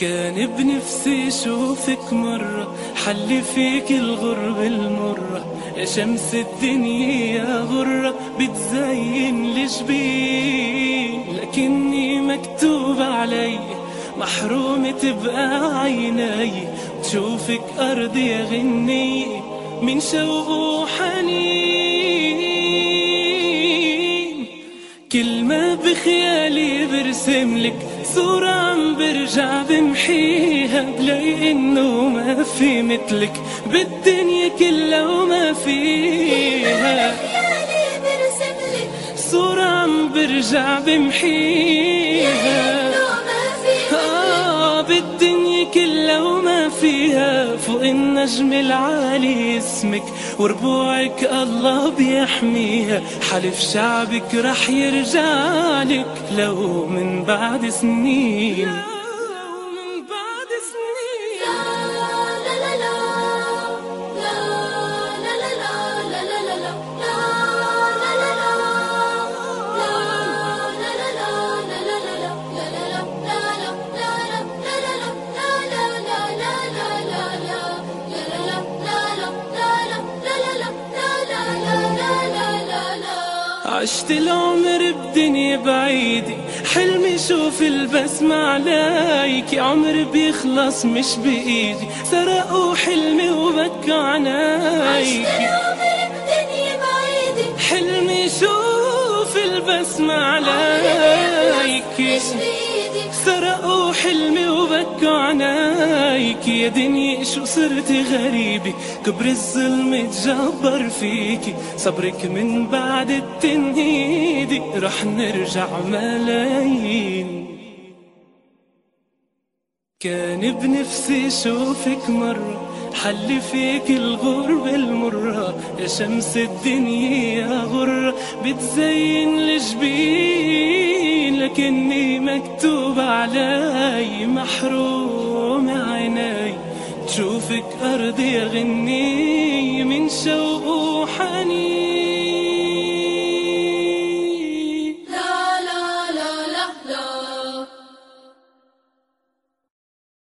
كان بنفسي اشوفك مرة حل فيك الغرب المرة. يا شمس الدنيا يا غرة بتزين الجبين لكني مكتوب علي محروم تبقى عيني. تشوفك أرضي غني من شوق وحنين كل ما بخيالي برسم لك صورة عم برجع بمحيها بلاقي إنه ما في مثلك بالدنيا كلها وما فيها. صورة برجع بمحيها فيها فوق النجم العالي اسمك وربوعك الله بيحميها. حلف شعبك رح يرجع لك لو من بعد سنين. عشت العمر بدنيا بعيدة حلمي شوف البسمة عليك عمر بيخلص مش بإيدي سرقوا حلمي وبكوا عنايك. حلمي شوف البسمة عليك. سرقوا حلمي وبكوا عنايك. يا دنيا شو صرت غريبة؟ كبر الظلم تجبر فيكي صبرك من بعد التنهيدي رح نرجع ملايين. كان بنفسي أشوفك مرة حل فيك الغرب المرة. يا شمس الدنيا يا غرة بتزين الجبين. لكني مكتوب علي محروم عيني. تشوفك أرضي غني من شوق وحنين.